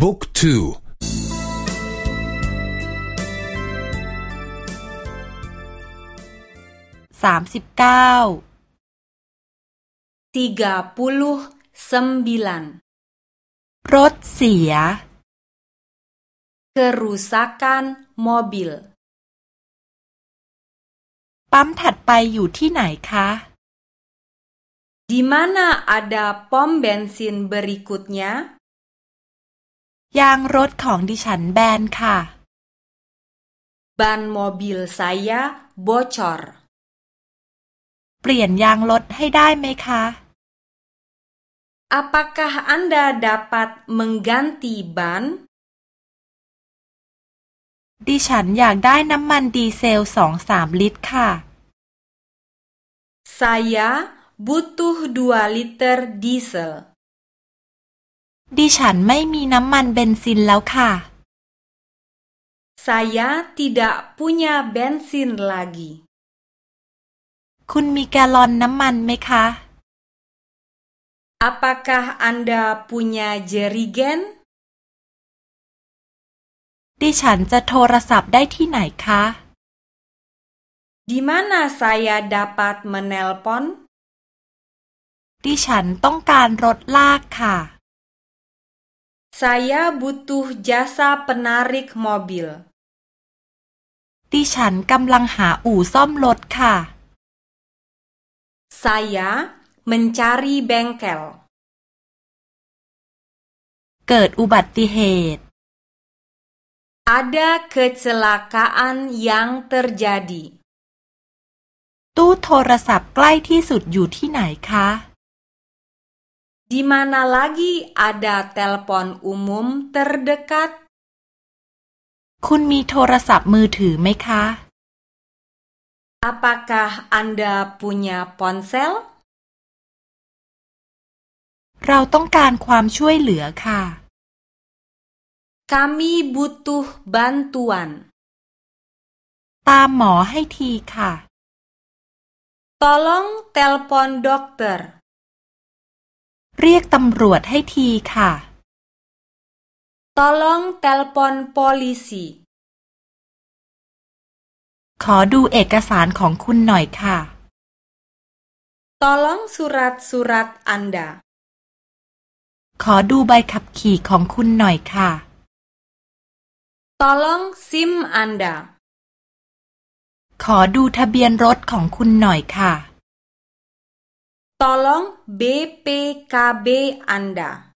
บุ๊กทูสามสิบเก้า tiga puluh sembilan รถเสีย kerusakan mobil ปั๊มถัดไปอยู่ที่ไหนคะ Di mana ada pom bensin berikutnya? ยางรถของดิฉันแบนค่ะ Ban mobil saya bocor. เปลี่ยนยางรถให้ได้ไหมคะ Apakah Anda dapat mengganti ban? ดิฉันอยากได้น้ำมันดีเซลสองสามลิตรค่ะ Saya butuh dua liter diesel. ดิฉันไม่มีน้ำมันเบนซินแล้วค่ะ Saya tidak punya bensin lagi. คุณมีแกลลอนน้ำมันไหมคะ Apakah Anda punya jerigen? ดิฉันจะโทรศัพท์ได้ที่ไหนคะ Di mana saya dapat menelpon? ดิฉันต้องการรถลากค่ะ Saya butuh jasa penarik mobil. ดิฉันกำลังหาอู่ซ่อมรถค่ะ Saya mencari bengkel. เกิดอุบัติเหตุ Ada kecelakaan yang terjadi. ตู้โทรศัพท์ใกล้ที่สุดอยู่ที่ไหนคะ Di mana lagi ada telepon umum terdekat? คุณมีโทรศัพท์มือถือไหมคะ Apakah Anda punya ponsel? เราต้องการความช่วยเหลือค่ะ Kami butuh bantuan. ตามหมอให้ทีค่ะ Tolong telepon dokter. เรียกตำรวจให้ทีค่ะ Tolong telepon polisi. ขอดูเอกสารของคุณหน่อยค่ะ Tolong surat-surat Anda. ขอดูใบขับขี่ของคุณหน่อยค่ะ Tolong SIM Anda. ขอดูทะเบียนรถของคุณหน่อยค่ะ Tolong BPKB Anda.